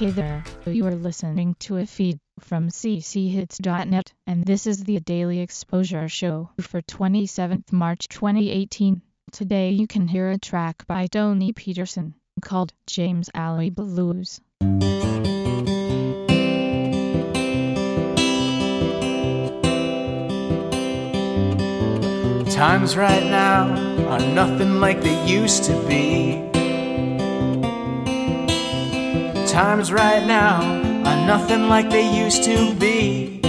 Hey there, you are listening to a feed from cchits.net, and this is the Daily Exposure Show for 27th March 2018. Today you can hear a track by Tony Peterson called James Alley Blues. Times right now are nothing like they used to be. Times right now are nothing like they used to be.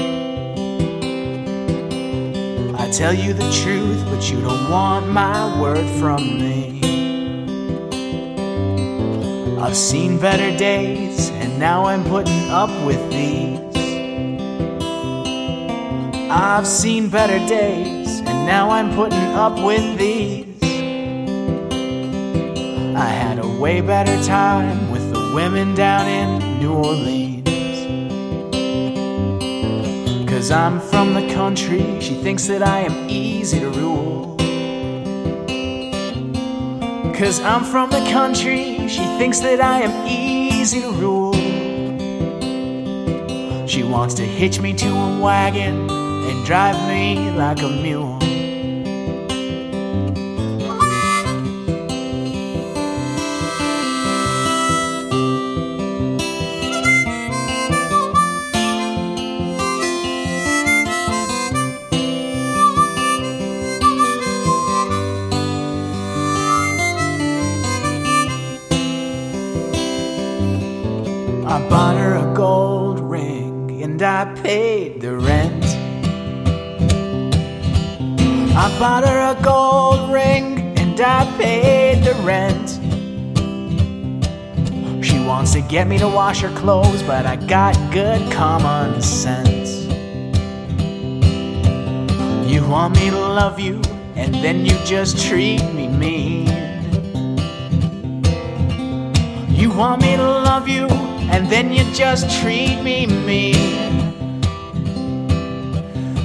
I tell you the truth, but you don't want my word from me. I've seen better days, and now I'm putting up with these. I've seen better days, and now I'm putting up with these. I had a way better time women down in New Orleans. Cause I'm from the country, she thinks that I am easy to rule. Cause I'm from the country, she thinks that I am easy to rule. She wants to hitch me to a wagon and drive me like a mule. I bought her a gold ring and I paid the rent. I bought her a gold ring and I paid the rent. She wants to get me to wash her clothes, but I got good common sense. You want me to love you, and then you just treat me mean. You want me to love you, and then you just treat me mean.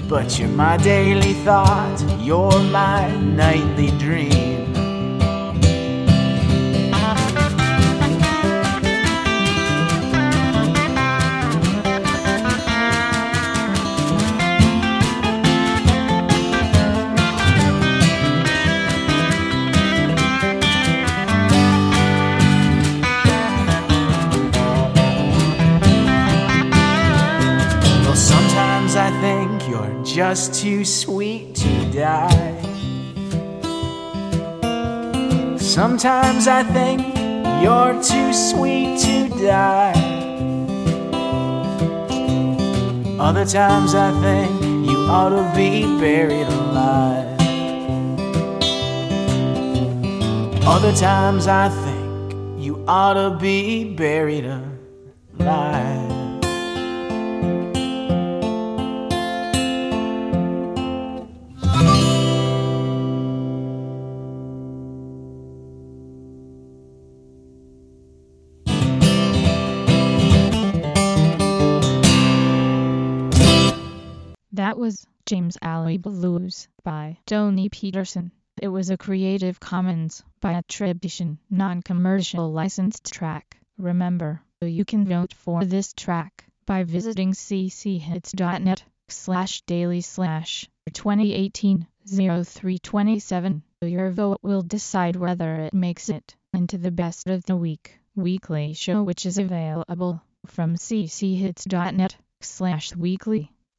But you're my daily thought, you're my nightly dream. I think you're just too sweet to die. Sometimes I think you're too sweet to die. Other times I think you ought to be buried alive. Other times I think you ought to be buried alive. That was James Alley Blues by Tony Peterson. It was a Creative Commons by attribution, non-commercial licensed track. Remember, you can vote for this track by visiting cchits.net slash daily slash 2018 0327. Your vote will decide whether it makes it into the best of the week weekly show which is available from cchits.net slash weekly.